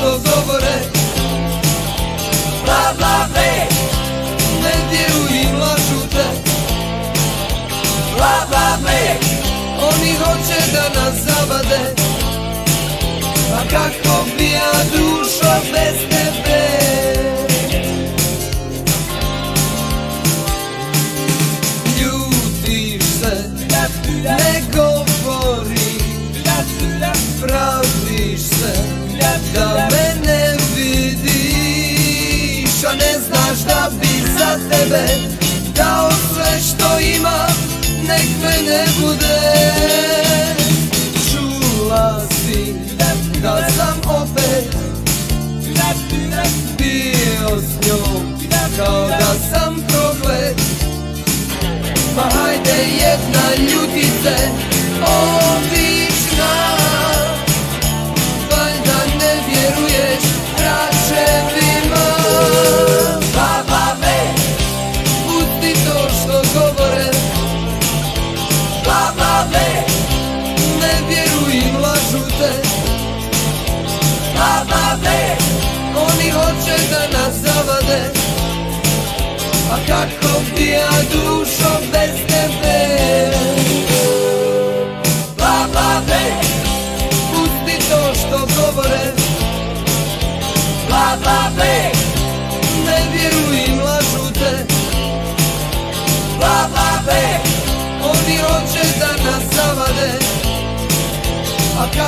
što govore. Bla, bla, bre Ne u im lažu te Bla, bla, Oni hoće da nas zavade. Pa kako bi Dao sve što imam, nek me ne bude. Čula si da sam opet Bio s njom kao da sam proklet. Ma hajde jedna ljutice obična Ne vjerujem lažu te. Ble Oni hoće da nas zavade. A kako bi ja dušo bez tebe? Bla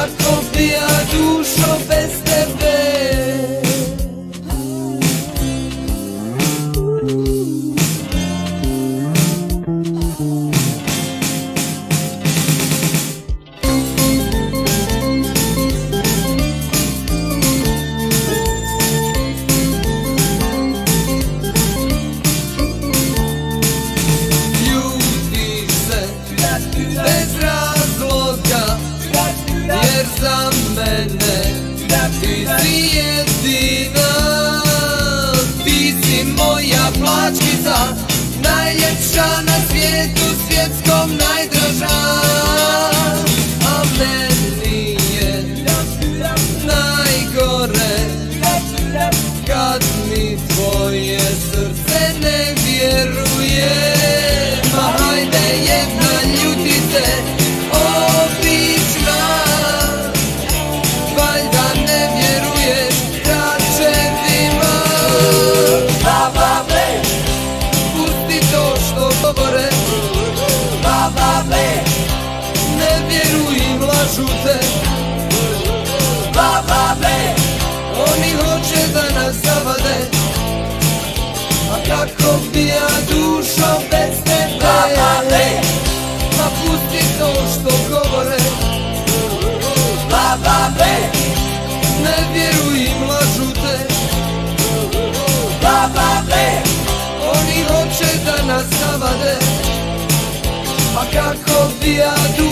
A svijetu svjetskom najdraža A meni je najgore Kad mi tvoje srce ne vjeruje. Ma hajde jedna ljutice obična. Valjda ne vjeruješ ble Pusti to što govore vjerujem lažu te Bla bla ble Oni hoće da nas zavade. A kako bi ja dušo bez tebe? Bla bla ble Ma pusti to što govore. Bla bla ble Ne vjerujem lažu te Bla bla ble Oni hoće da nas zavade. A kako bi ja dušo